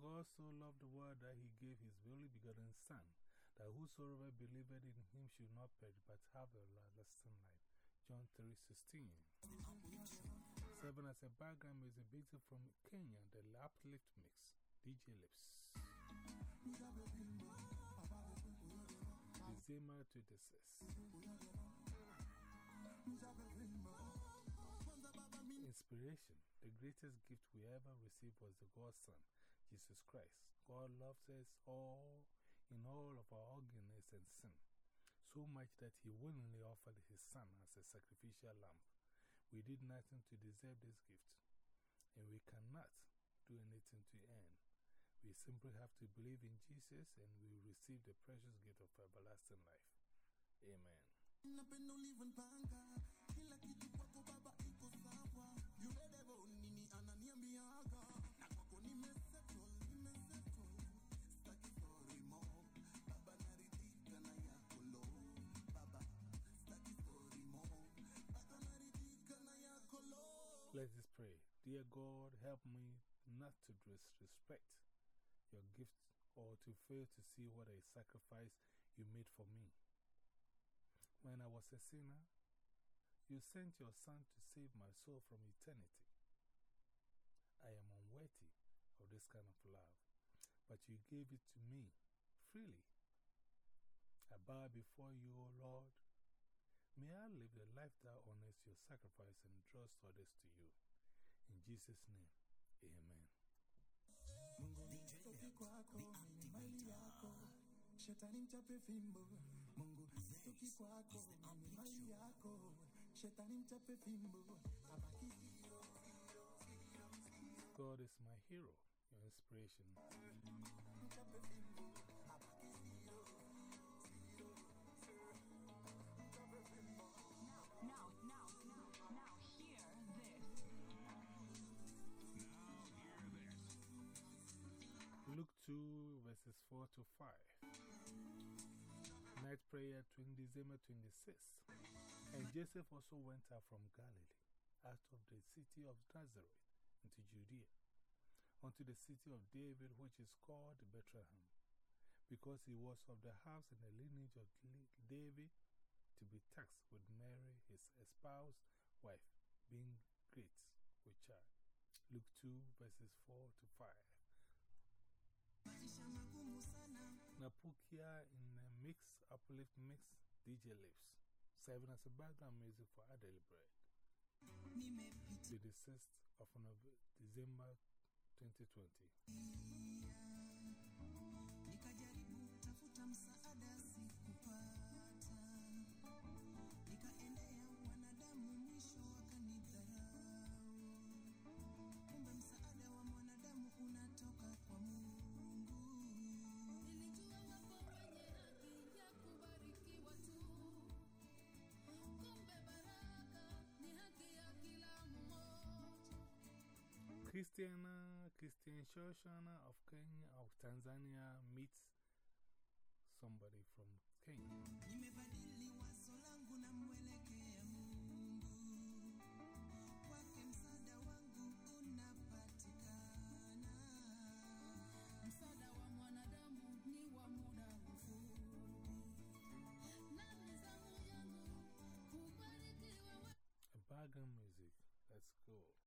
God so loved the world that he gave his only begotten Son, that whosoever believeth in him should not perish but have everlasting life. John 3.16 Seven as a background music music from Kenya, the Uplift Mix, DJ Lips. December 26. Inspiration. The greatest gift we ever received was the God's Son, Jesus Christ. God loves us all in all of our ugliness and sin, so much that He willingly offered His Son as a sacrificial lamb. We did nothing to deserve this gift, and we cannot do anything to earn. We simply have to believe in Jesus and we receive the precious gift of everlasting life. Amen. Dear God, help me not to disrespect your gift or to fail to see what a sacrifice you made for me. When I was a sinner, you sent your Son to save my soul from eternity. I am unworthy of this kind of love, but you gave it to me freely. I bow before you, O Lord. May I live a life that honors your sacrifice and draws others to you. In Jesus' name, amen. Shetani mchape fimbo. Mungu sitoki kwako mimi mali yako. Shetani mchape fimbo. Abaki. God is my hero, your inspiration. 2, verses 4 to 5. Night prayer, 20 December 26th. And Joseph also went out from Galilee, out of the city of Nazareth, into Judea, unto the city of David, which is called Bethlehem, because he was of the house and the lineage of David, to be taxed with Mary, his espoused wife, being great with child. Luke 2, verses 4 to 5. Napukia in a mix, uplift mix, DJ Lips. Serving as a background music for Adele Bread. The 6th of November, December 2020. Christiana, Christian Shoshana of Kenya, of Tanzania meets somebody from Kenya.